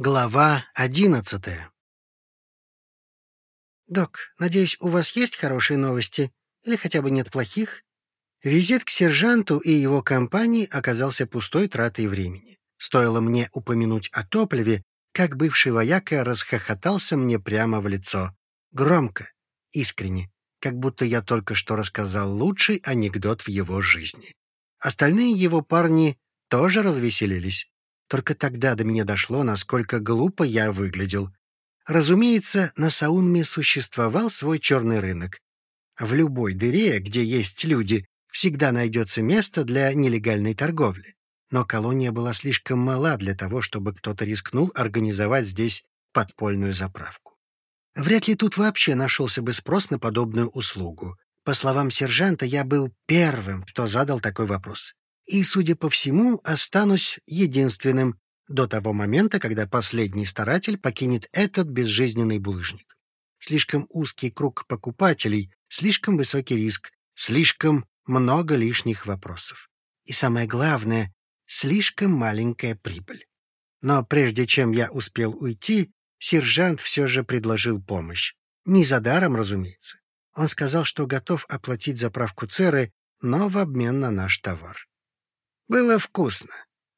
Глава одиннадцатая «Док, надеюсь, у вас есть хорошие новости? Или хотя бы нет плохих?» Визит к сержанту и его компании оказался пустой тратой времени. Стоило мне упомянуть о топливе, как бывший вояка расхохотался мне прямо в лицо. Громко, искренне, как будто я только что рассказал лучший анекдот в его жизни. Остальные его парни тоже развеселились. Только тогда до меня дошло, насколько глупо я выглядел. Разумеется, на Саунме существовал свой черный рынок. В любой дыре, где есть люди, всегда найдется место для нелегальной торговли. Но колония была слишком мала для того, чтобы кто-то рискнул организовать здесь подпольную заправку. Вряд ли тут вообще нашелся бы спрос на подобную услугу. По словам сержанта, я был первым, кто задал такой вопрос и, судя по всему, останусь единственным до того момента, когда последний старатель покинет этот безжизненный булыжник. Слишком узкий круг покупателей, слишком высокий риск, слишком много лишних вопросов. И самое главное, слишком маленькая прибыль. Но прежде чем я успел уйти, сержант все же предложил помощь. Не за даром, разумеется. Он сказал, что готов оплатить заправку Церы, но в обмен на наш товар. Было вкусно.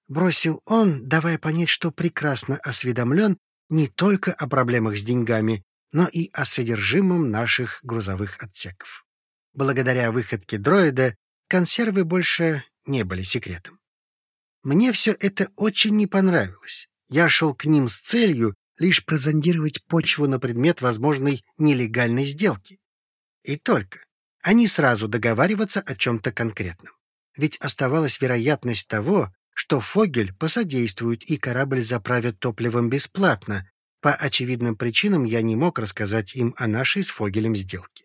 Бросил он, давая понять, что прекрасно осведомлен не только о проблемах с деньгами, но и о содержимом наших грузовых отсеков. Благодаря выходке дроида консервы больше не были секретом. Мне все это очень не понравилось. Я шел к ним с целью лишь прозондировать почву на предмет возможной нелегальной сделки. И только. Они сразу договариваться о чем-то конкретном ведь оставалась вероятность того, что Фогель посодействует и корабль заправят топливом бесплатно. По очевидным причинам я не мог рассказать им о нашей с Фогелем сделке.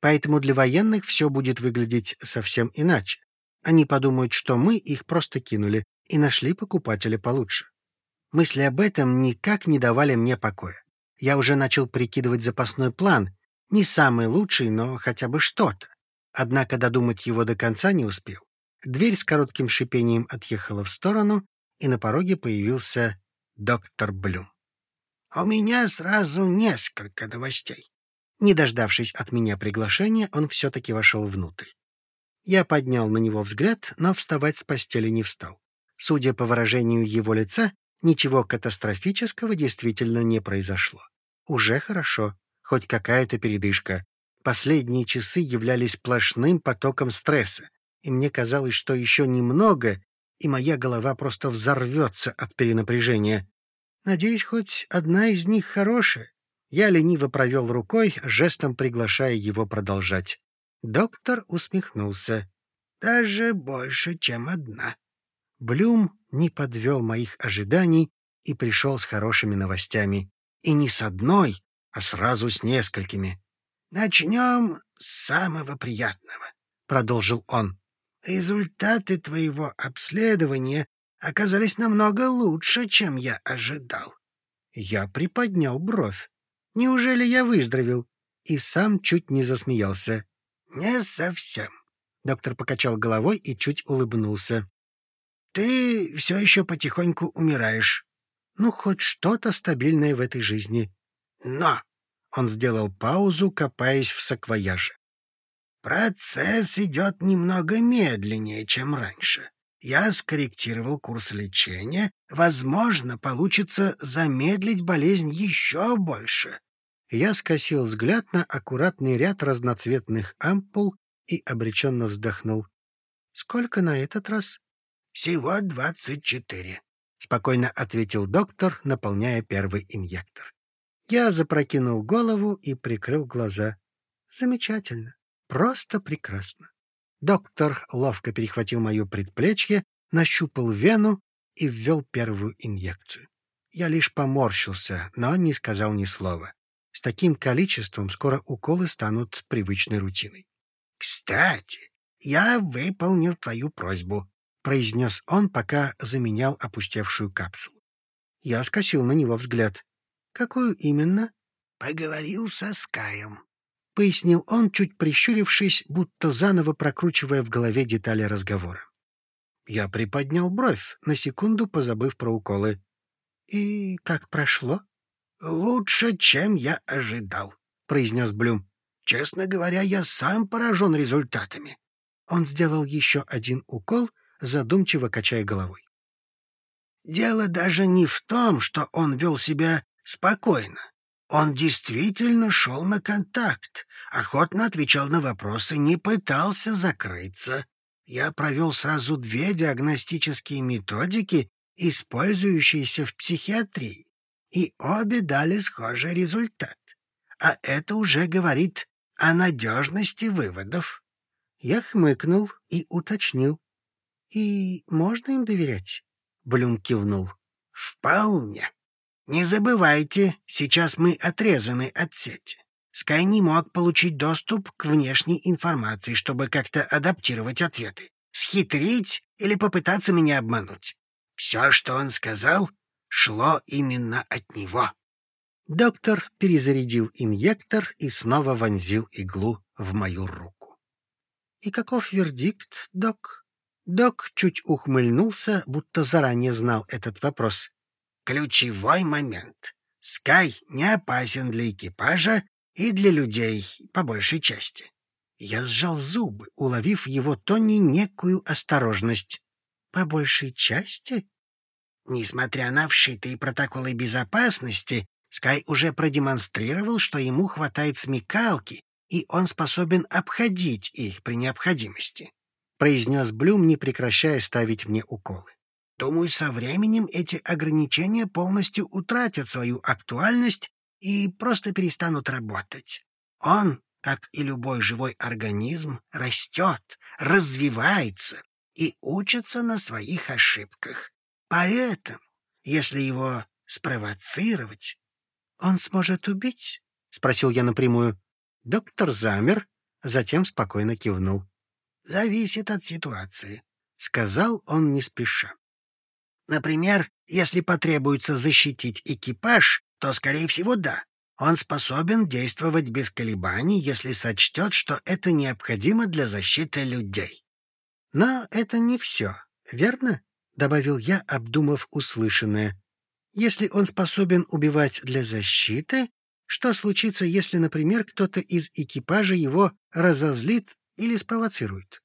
Поэтому для военных все будет выглядеть совсем иначе. Они подумают, что мы их просто кинули и нашли покупателя получше. Мысли об этом никак не давали мне покоя. Я уже начал прикидывать запасной план, не самый лучший, но хотя бы что-то. Однако додумать его до конца не успел. Дверь с коротким шипением отъехала в сторону, и на пороге появился доктор Блюм. «У меня сразу несколько новостей». Не дождавшись от меня приглашения, он все-таки вошел внутрь. Я поднял на него взгляд, но вставать с постели не встал. Судя по выражению его лица, ничего катастрофического действительно не произошло. Уже хорошо, хоть какая-то передышка. Последние часы являлись сплошным потоком стресса, и мне казалось, что еще немного, и моя голова просто взорвется от перенапряжения. Надеюсь, хоть одна из них хорошая. Я лениво провел рукой, жестом приглашая его продолжать. Доктор усмехнулся. «Даже больше, чем одна». Блюм не подвел моих ожиданий и пришел с хорошими новостями. И не с одной, а сразу с несколькими. «Начнем с самого приятного», — продолжил он. Результаты твоего обследования оказались намного лучше, чем я ожидал. Я приподнял бровь. Неужели я выздоровел? И сам чуть не засмеялся. Не совсем. Доктор покачал головой и чуть улыбнулся. Ты все еще потихоньку умираешь. Ну, хоть что-то стабильное в этой жизни. Но! Он сделал паузу, копаясь в саквояже. Процесс идет немного медленнее, чем раньше. Я скорректировал курс лечения. Возможно, получится замедлить болезнь еще больше. Я скосил взгляд на аккуратный ряд разноцветных ампул и обреченно вздохнул. «Сколько на этот раз?» «Всего двадцать четыре», — спокойно ответил доктор, наполняя первый инъектор. Я запрокинул голову и прикрыл глаза. «Замечательно. Просто прекрасно. Доктор ловко перехватил мое предплечье, нащупал вену и ввел первую инъекцию. Я лишь поморщился, но не сказал ни слова. С таким количеством скоро уколы станут привычной рутиной. — Кстати, я выполнил твою просьбу, — произнес он, пока заменял опустевшую капсулу. Я скосил на него взгляд. — Какую именно? — Поговорил со Скаем пояснил он, чуть прищурившись, будто заново прокручивая в голове детали разговора. Я приподнял бровь, на секунду позабыв про уколы. И как прошло? Лучше, чем я ожидал, произнес Блюм. Честно говоря, я сам поражен результатами. Он сделал еще один укол, задумчиво качая головой. Дело даже не в том, что он вел себя спокойно. Он действительно шел на контакт, охотно отвечал на вопросы, не пытался закрыться. Я провел сразу две диагностические методики, использующиеся в психиатрии, и обе дали схожий результат. А это уже говорит о надежности выводов. Я хмыкнул и уточнил. «И можно им доверять?» Блюм кивнул. «Вполне. Не забывайте, сейчас мы отрезаны от сети. Скай не мог получить доступ к внешней информации, чтобы как-то адаптировать ответы, схитрить или попытаться меня обмануть. Все, что он сказал, шло именно от него». Доктор перезарядил инъектор и снова вонзил иглу в мою руку. «И каков вердикт, док?» Док чуть ухмыльнулся, будто заранее знал этот вопрос. «Ключевой момент. Скай не опасен для экипажа и для людей, по большей части». Я сжал зубы, уловив его тоне некую осторожность. «По большей части?» Несмотря на вшитые протоколы безопасности, Скай уже продемонстрировал, что ему хватает смекалки, и он способен обходить их при необходимости. — произнес Блюм, не прекращая ставить мне уколы. «Думаю, со временем эти ограничения полностью утратят свою актуальность и просто перестанут работать. Он, как и любой живой организм, растет, развивается и учится на своих ошибках. Поэтому, если его спровоцировать, он сможет убить?» — спросил я напрямую. Доктор замер, затем спокойно кивнул зависит от ситуации», — сказал он не спеша. «Например, если потребуется защитить экипаж, то, скорее всего, да. Он способен действовать без колебаний, если сочтет, что это необходимо для защиты людей». «Но это не все, верно?» — добавил я, обдумав услышанное. «Если он способен убивать для защиты, что случится, если, например, кто-то из экипажа его разозлит или спровоцирует?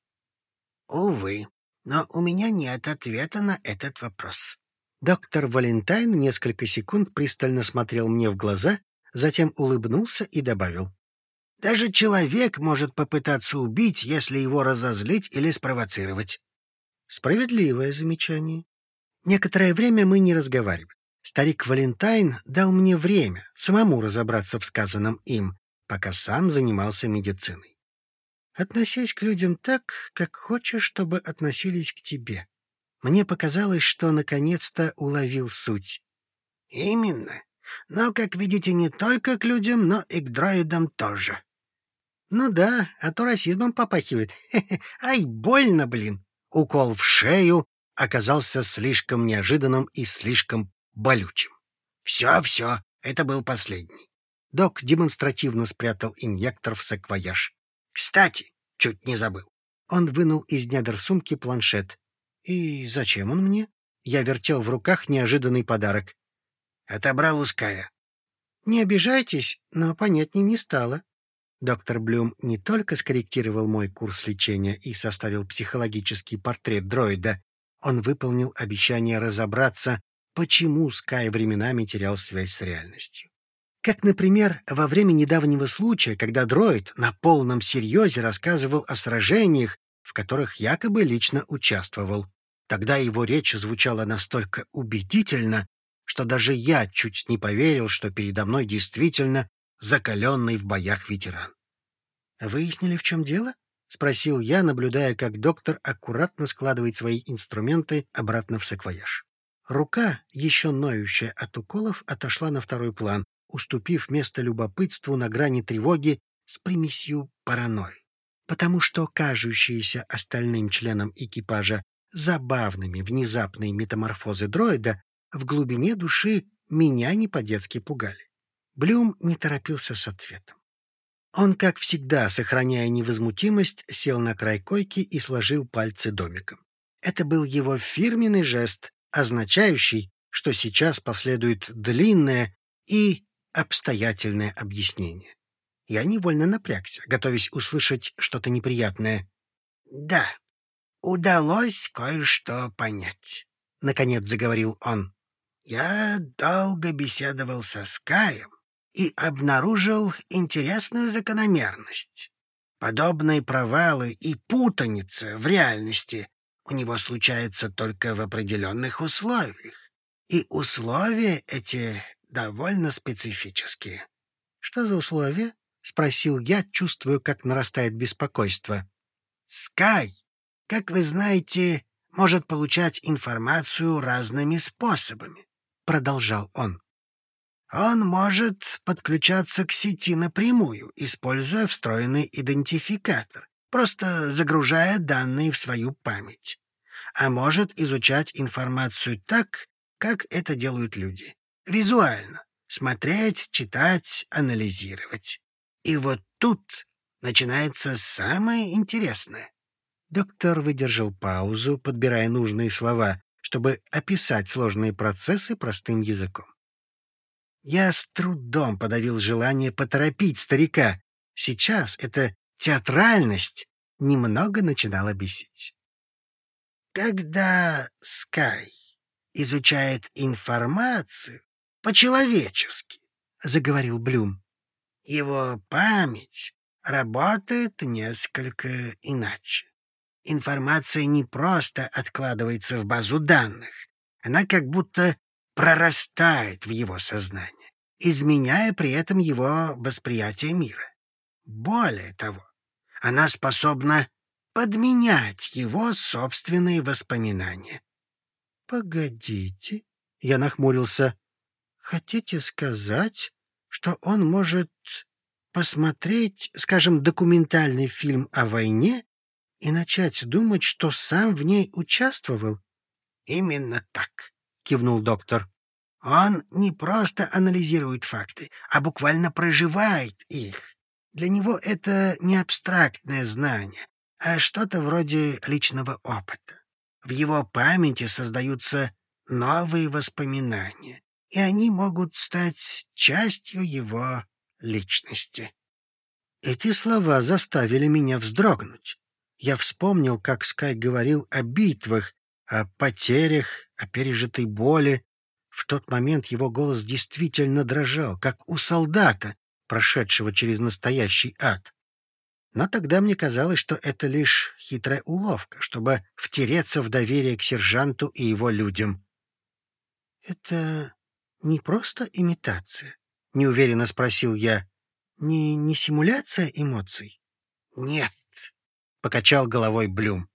Увы, но у меня нет ответа на этот вопрос. Доктор Валентайн несколько секунд пристально смотрел мне в глаза, затем улыбнулся и добавил. Даже человек может попытаться убить, если его разозлить или спровоцировать. Справедливое замечание. Некоторое время мы не разговаривали. Старик Валентайн дал мне время самому разобраться в сказанном им, пока сам занимался медициной. Относись к людям так, как хочешь, чтобы относились к тебе. Мне показалось, что наконец-то уловил суть. Именно. Но, как видите, не только к людям, но и к дроидам тоже. Ну да, а то расизмом попахивает. Ай, больно, блин. Укол в шею оказался слишком неожиданным и слишком болючим. Все-все, это был последний. Док демонстративно спрятал инъектор в саквояж. Кстати, чуть не забыл. Он вынул из недр сумки планшет. И зачем он мне? Я вертел в руках неожиданный подарок. Отобрал у Ская. Не обижайтесь, но понятнее не стало. Доктор Блюм не только скорректировал мой курс лечения и составил психологический портрет дроида, он выполнил обещание разобраться, почему Скай временами терял связь с реальностью. Как, например, во время недавнего случая, когда дроид на полном серьезе рассказывал о сражениях, в которых якобы лично участвовал. Тогда его речь звучала настолько убедительно, что даже я чуть не поверил, что передо мной действительно закаленный в боях ветеран. «Выяснили, в чем дело?» — спросил я, наблюдая, как доктор аккуратно складывает свои инструменты обратно в саквояж. Рука, еще ноющая от уколов, отошла на второй план, уступив место любопытству на грани тревоги с примесью паранойи. Потому что кажущиеся остальным членам экипажа забавными внезапные метаморфозы дроида в глубине души меня не по-детски пугали. Блюм не торопился с ответом. Он, как всегда, сохраняя невозмутимость, сел на край койки и сложил пальцы домиком. Это был его фирменный жест, означающий, что сейчас последует длинное и обстоятельное объяснение. Я невольно напрягся, готовясь услышать что-то неприятное. «Да, удалось кое-что понять», — наконец заговорил он. «Я долго беседовал со Скаем и обнаружил интересную закономерность. Подобные провалы и путаница в реальности у него случаются только в определенных условиях. И условия эти довольно специфические. Что за условия? — спросил я, чувствуя, как нарастает беспокойство. «Скай, как вы знаете, может получать информацию разными способами», — продолжал он. «Он может подключаться к сети напрямую, используя встроенный идентификатор, просто загружая данные в свою память. А может изучать информацию так, как это делают люди, визуально, смотреть, читать, анализировать. И вот тут начинается самое интересное. Доктор выдержал паузу, подбирая нужные слова, чтобы описать сложные процессы простым языком. Я с трудом подавил желание поторопить старика. Сейчас эта театральность немного начинала бесить. Когда Скай изучает информацию по-человечески, — заговорил Блюм, его память работает несколько иначе. Информация не просто откладывается в базу данных, она как будто прорастает в его сознание, изменяя при этом его восприятие мира. Более того, она способна подменять его собственные воспоминания. «Погодите», — я нахмурился, — «хотите сказать, что он может посмотреть, скажем, документальный фильм о войне и начать думать, что сам в ней участвовал? — Именно так, — кивнул доктор. Он не просто анализирует факты, а буквально проживает их. Для него это не абстрактное знание, а что-то вроде личного опыта. В его памяти создаются новые воспоминания, и они могут стать частью его личности. Эти слова заставили меня вздрогнуть. Я вспомнил, как Скай говорил о битвах, о потерях, о пережитой боли. В тот момент его голос действительно дрожал, как у солдата, прошедшего через настоящий ад. Но тогда мне казалось, что это лишь хитрая уловка, чтобы втереться в доверие к сержанту и его людям. «Это не просто имитация?» — неуверенно спросил я. «Не, не симуляция эмоций?» «Нет», — покачал головой Блюм.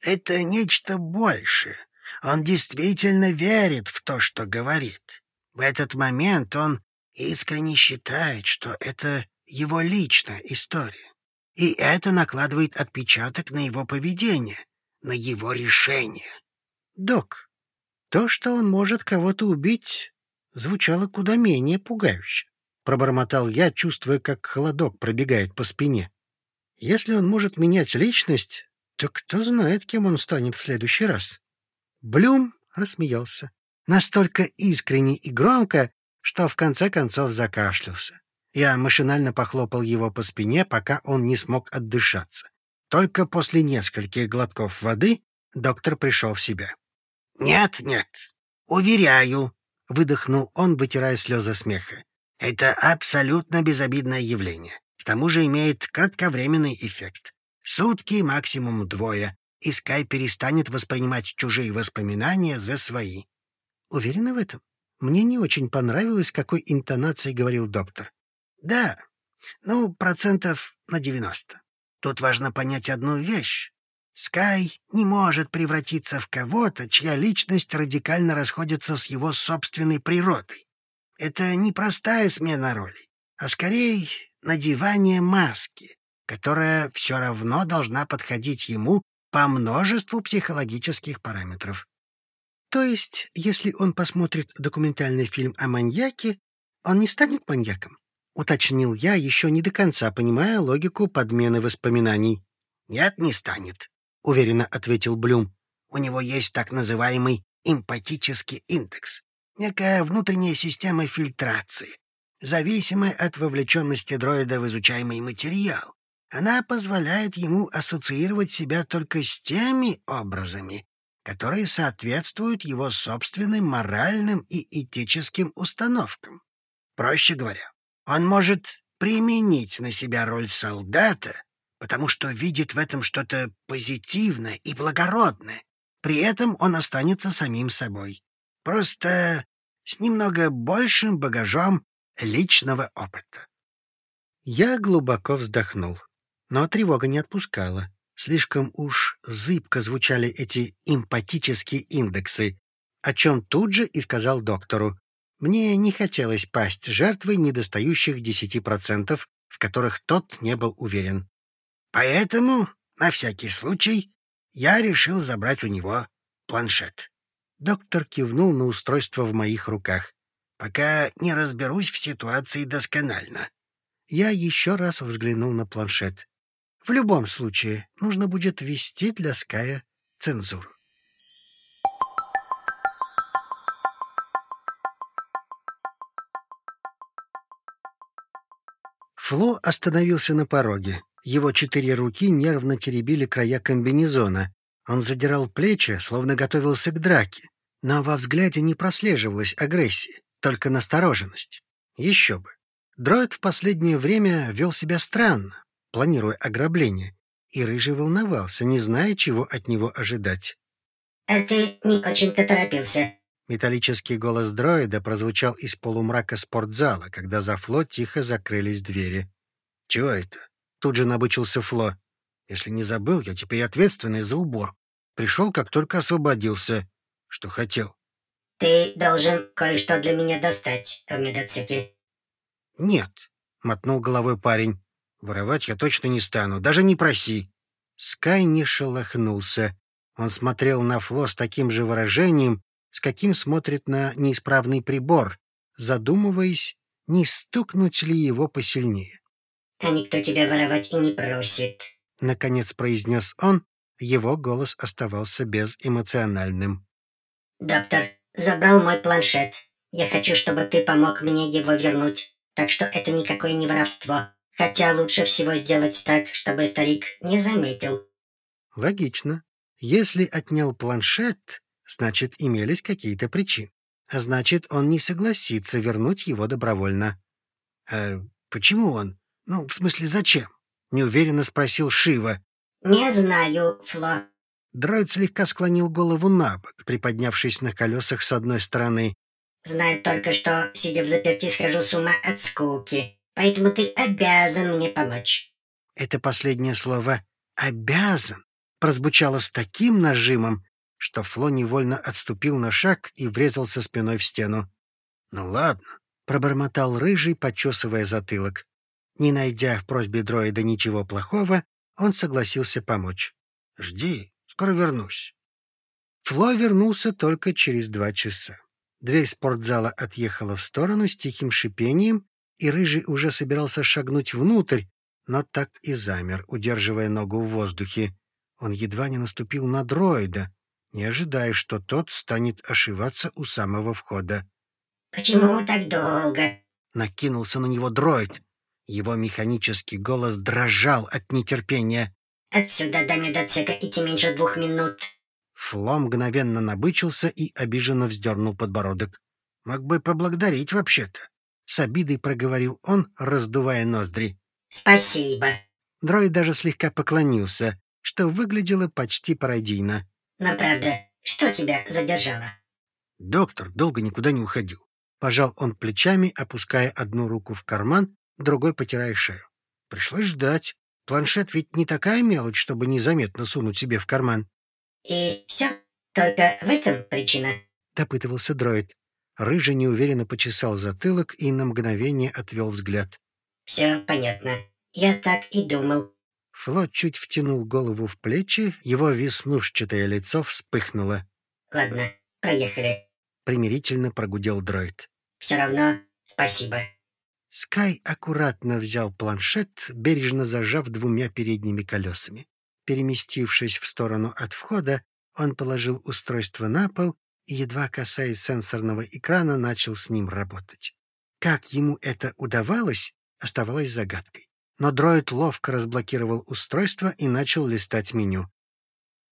«Это нечто большее. Он действительно верит в то, что говорит. В этот момент он искренне считает, что это его личная история. И это накладывает отпечаток на его поведение, на его решение. Док, то, что он может кого-то убить, звучало куда менее пугающе. Пробормотал я, чувствуя, как холодок пробегает по спине. Если он может менять личность, то кто знает, кем он станет в следующий раз. Блюм рассмеялся. Настолько искренне и громко, что в конце концов закашлялся. Я машинально похлопал его по спине, пока он не смог отдышаться. Только после нескольких глотков воды доктор пришел в себя. «Нет, нет, уверяю, — выдохнул он, вытирая слезы смеха. «Это абсолютно безобидное явление. К тому же имеет кратковременный эффект. Сутки, максимум двое, и Скай перестанет воспринимать чужие воспоминания за свои». «Уверены в этом? Мне не очень понравилось, какой интонацией говорил доктор». «Да, ну, процентов на девяносто. Тут важно понять одну вещь. Скай не может превратиться в кого-то, чья личность радикально расходится с его собственной природой. Это не простая смена роли, а скорее надевание маски, которая все равно должна подходить ему по множеству психологических параметров. То есть, если он посмотрит документальный фильм о маньяке, он не станет маньяком? Уточнил я, еще не до конца понимая логику подмены воспоминаний. Нет, не станет. — уверенно ответил Блюм. «У него есть так называемый эмпатический индекс. некая внутренняя система фильтрации, зависимая от вовлеченности дроида в изучаемый материал. Она позволяет ему ассоциировать себя только с теми образами, которые соответствуют его собственным моральным и этическим установкам. Проще говоря, он может применить на себя роль солдата, потому что видит в этом что-то позитивное и благородное. При этом он останется самим собой. Просто с немного большим багажом личного опыта. Я глубоко вздохнул, но тревога не отпускала. Слишком уж зыбко звучали эти эмпатические индексы, о чем тут же и сказал доктору. Мне не хотелось пасть жертвой недостающих 10%, в которых тот не был уверен. Поэтому, на всякий случай, я решил забрать у него планшет. Доктор кивнул на устройство в моих руках. Пока не разберусь в ситуации досконально. Я еще раз взглянул на планшет. В любом случае, нужно будет ввести для Ская цензуру. Фло остановился на пороге. Его четыре руки нервно теребили края комбинезона. Он задирал плечи, словно готовился к драке. Но во взгляде не прослеживалась агрессия, только настороженность. Еще бы. Дроид в последнее время вел себя странно, планируя ограбление, и Рыжий волновался, не зная, чего от него ожидать. «А ты не очень-то торопился». Металлический голос дроида прозвучал из полумрака спортзала, когда за Фло тихо закрылись двери. «Чего это?» Тут же набычился Фло. «Если не забыл, я теперь ответственный за убор. Пришел, как только освободился. Что хотел?» «Ты должен кое-что для меня достать в медотсеке». «Нет», — мотнул головой парень. Воровать я точно не стану, даже не проси. Скай не шелохнулся. Он смотрел на Фло с таким же выражением, с каким смотрит на неисправный прибор, задумываясь, не стукнуть ли его посильнее. «А никто тебя воровать и не просит», — наконец произнес он. Его голос оставался безэмоциональным. «Доктор, забрал мой планшет. Я хочу, чтобы ты помог мне его вернуть. Так что это никакое не воровство. Хотя лучше всего сделать так, чтобы старик не заметил. Логично. Если отнял планшет, значит, имелись какие-то причины. А значит, он не согласится вернуть его добровольно. «А почему он? Ну, в смысле, зачем?» — неуверенно спросил Шива. «Не знаю, Фло». Дроид слегка склонил голову на бок, приподнявшись на колесах с одной стороны. «Знаю только, что, сидя в заперти, схожу с ума от скуки поэтому ты обязан мне помочь». Это последнее слово «обязан» прозвучало с таким нажимом, что Фло невольно отступил на шаг и врезался спиной в стену. «Ну ладно», — пробормотал Рыжий, почесывая затылок. Не найдя в просьбе дроида ничего плохого, он согласился помочь. «Жди, скоро вернусь». Фло вернулся только через два часа. Дверь спортзала отъехала в сторону с тихим шипением, и Рыжий уже собирался шагнуть внутрь, но так и замер, удерживая ногу в воздухе. Он едва не наступил на дроида, не ожидая, что тот станет ошиваться у самого входа. «Почему так долго?» — накинулся на него дроид. Его механический голос дрожал от нетерпения. «Отсюда до медотсека идти меньше двух минут». Фло мгновенно набычился и обиженно вздернул подбородок. «Мог бы поблагодарить вообще-то». С обидой проговорил он, раздувая ноздри. «Спасибо». Дроид даже слегка поклонился, что выглядело почти пародийно. «Но правда, что тебя задержало?» Доктор долго никуда не уходил. Пожал он плечами, опуская одну руку в карман, другой потирая шею. Пришлось ждать. Планшет ведь не такая мелочь, чтобы незаметно сунуть себе в карман. «И все? Только в этом причина?» — допытывался дроид. Рыжий неуверенно почесал затылок и на мгновение отвел взгляд. «Все понятно. Я так и думал». Флот чуть втянул голову в плечи, его веснушчатое лицо вспыхнуло. «Ладно, проехали», — примирительно прогудел дроид. «Все равно спасибо». Скай аккуратно взял планшет, бережно зажав двумя передними колесами. Переместившись в сторону от входа, он положил устройство на пол и, едва касаясь сенсорного экрана, начал с ним работать. Как ему это удавалось, оставалось загадкой. Но дроид ловко разблокировал устройство и начал листать меню.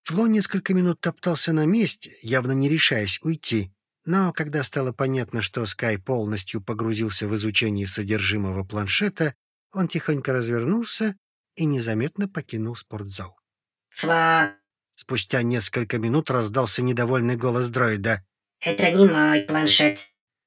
Фло несколько минут топтался на месте, явно не решаясь уйти, но когда стало понятно, что Скай полностью погрузился в изучение содержимого планшета, он тихонько развернулся и незаметно покинул спортзал. «Фло!» Спустя несколько минут раздался недовольный голос дроида. «Это не мой планшет».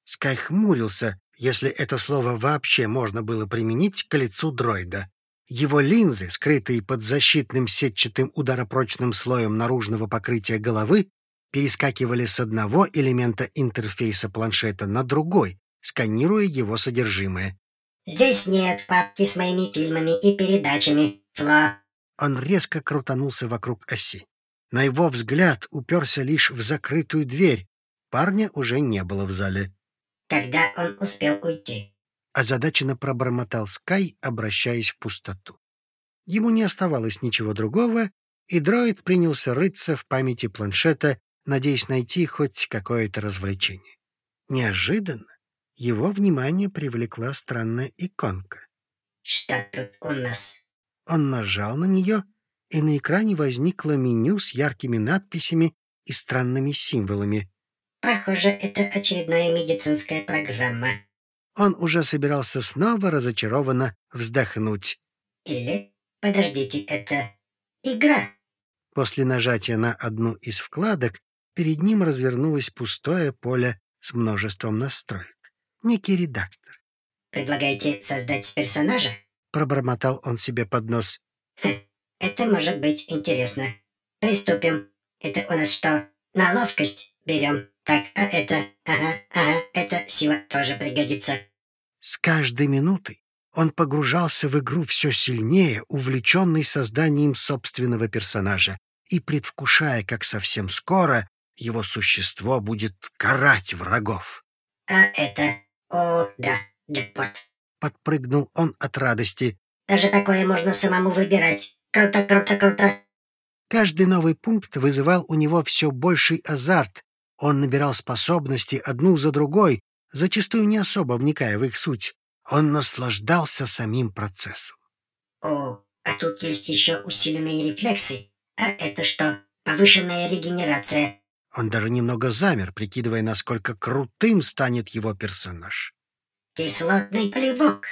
Скай хмурился, если это слово вообще можно было применить к лицу дроида. Его линзы, скрытые под защитным сетчатым ударопрочным слоем наружного покрытия головы, перескакивали с одного элемента интерфейса планшета на другой, сканируя его содержимое. «Здесь нет папки с моими фильмами и передачами, Фло». Он резко крутанулся вокруг оси. На его взгляд уперся лишь в закрытую дверь. Парня уже не было в зале. «Когда он успел уйти?» Озадаченно пробормотал Скай, обращаясь в пустоту. Ему не оставалось ничего другого, и дроид принялся рыться в памяти планшета, надеясь найти хоть какое-то развлечение. Неожиданно его внимание привлекла странная иконка. «Что тут у нас?» Он нажал на нее, и на экране возникло меню с яркими надписями и странными символами. «Похоже, это очередная медицинская программа». Он уже собирался снова разочарованно вздохнуть. «Или, подождите, это игра?» После нажатия на одну из вкладок перед ним развернулось пустое поле с множеством настроек. Некий редактор. «Предлагаете создать персонажа?» — пробормотал он себе под нос. Хм, это может быть интересно. Приступим. Это у нас что, на ловкость берем? Так, а это, ага, ага, эта сила тоже пригодится. С каждой минутой он погружался в игру все сильнее, увлеченный созданием собственного персонажа и предвкушая, как совсем скоро его существо будет карать врагов. А это, о, да, джекпот. Подпрыгнул он от радости. Даже такое можно самому выбирать. Круто, круто, круто. Каждый новый пункт вызывал у него все больший азарт. Он набирал способности одну за другой, зачастую не особо вникая в их суть. Он наслаждался самим процессом. О, а тут есть еще усиленные рефлексы. А это что? Повышенная регенерация. Он даже немного замер, прикидывая, насколько крутым станет его персонаж. Кислотный плевок.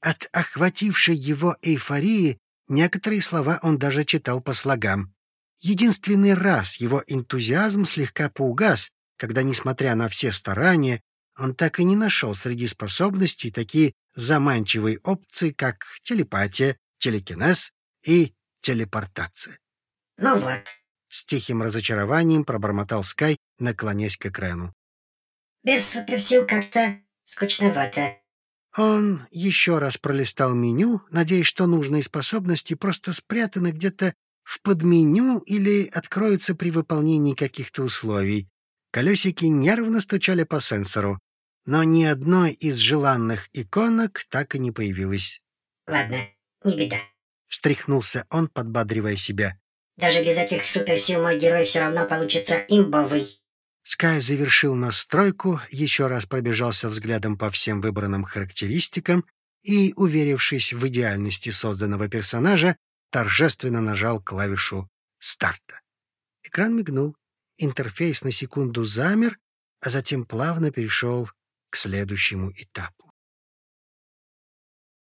От охватившей его эйфории некоторые слова он даже читал по слогам. Единственный раз его энтузиазм слегка поугас, когда, несмотря на все старания, он так и не нашел среди способностей такие заманчивые опции, как телепатия, телекинез и телепортация. Ну вот. С тихим разочарованием пробормотал Скай, наклонясь к экрану. Без суперсил как-то скучновато. Он еще раз пролистал меню, надеясь, что нужные способности просто спрятаны где-то в подменю или откроются при выполнении каких-то условий. Колесики нервно стучали по сенсору, но ни одной из желанных иконок так и не появилось. Ладно, не беда. Встряхнулся он, подбадривая себя. Даже без этих суперсил мой герой все равно получится имбовый. Скай завершил настройку, еще раз пробежался взглядом по всем выбранным характеристикам и, уверившись в идеальности созданного персонажа, торжественно нажал клавишу старта. Экран мигнул, интерфейс на секунду замер, а затем плавно перешел к следующему этапу.